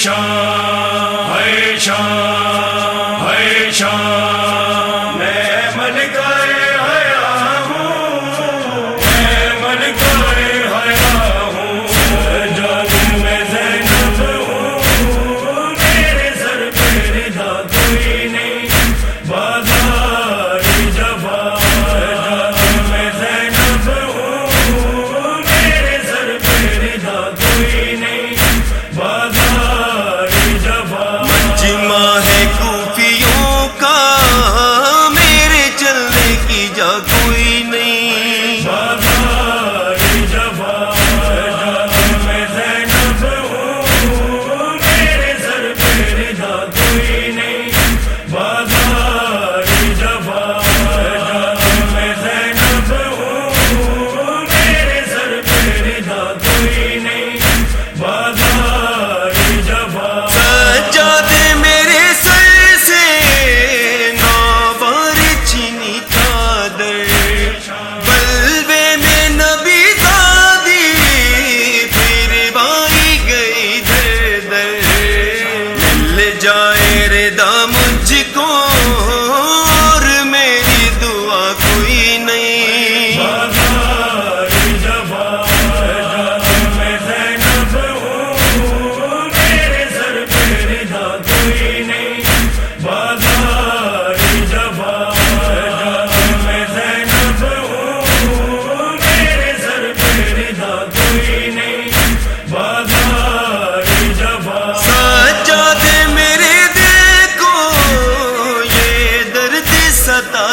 شان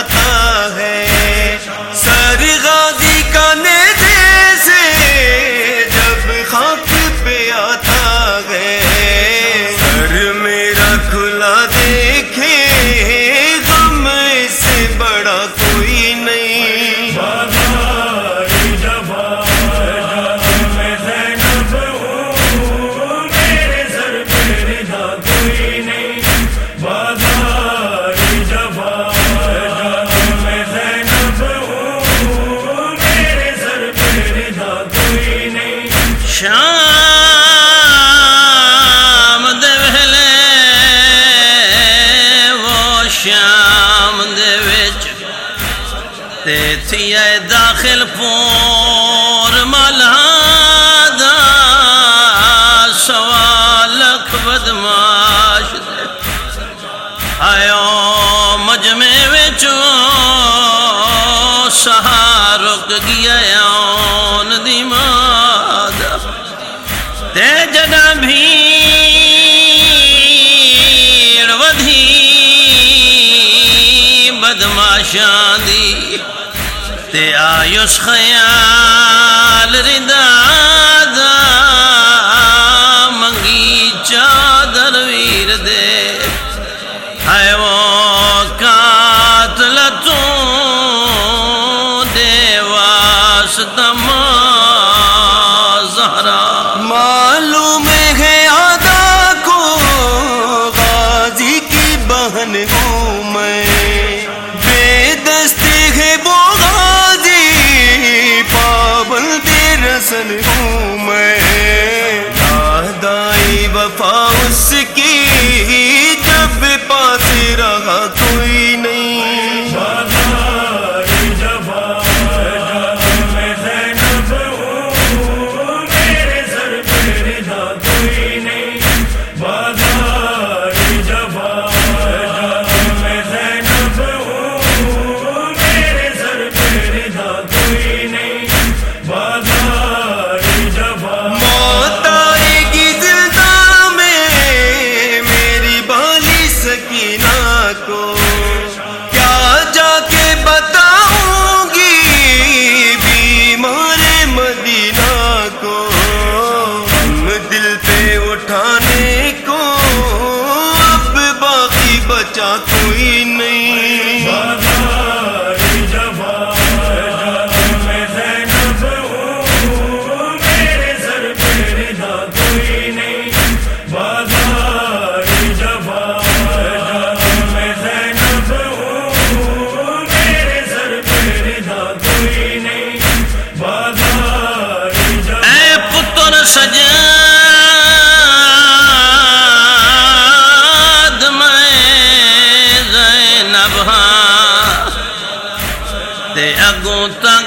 تھا ہے۔ تے تھیے داخل پور ملا دا سوالک بدماش آیو مجمے وچو سہا رک گیا یون دی ماد تے جنا بھی شادی، تے آیوس خیال ردا دا، منگی چادر ویر دے۔ ہے وہ قاتل تو دے واسطہ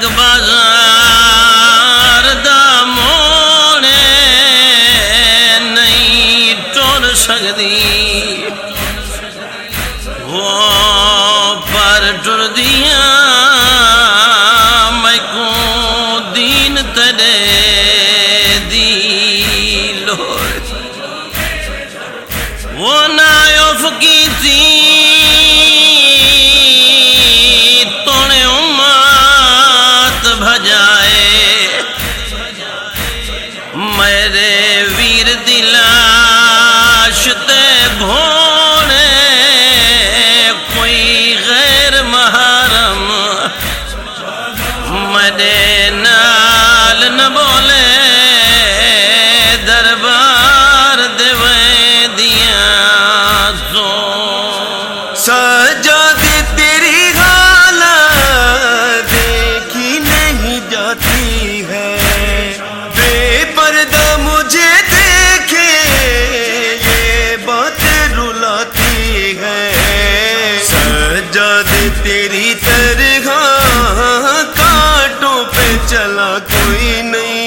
ایک بازار نال نہ بولے دربار دیاں سو۔ سجاد تیری حالت دیکھی نہیں جاتی ہے۔ چلا کوئی نہیں۔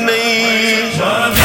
نہیں۔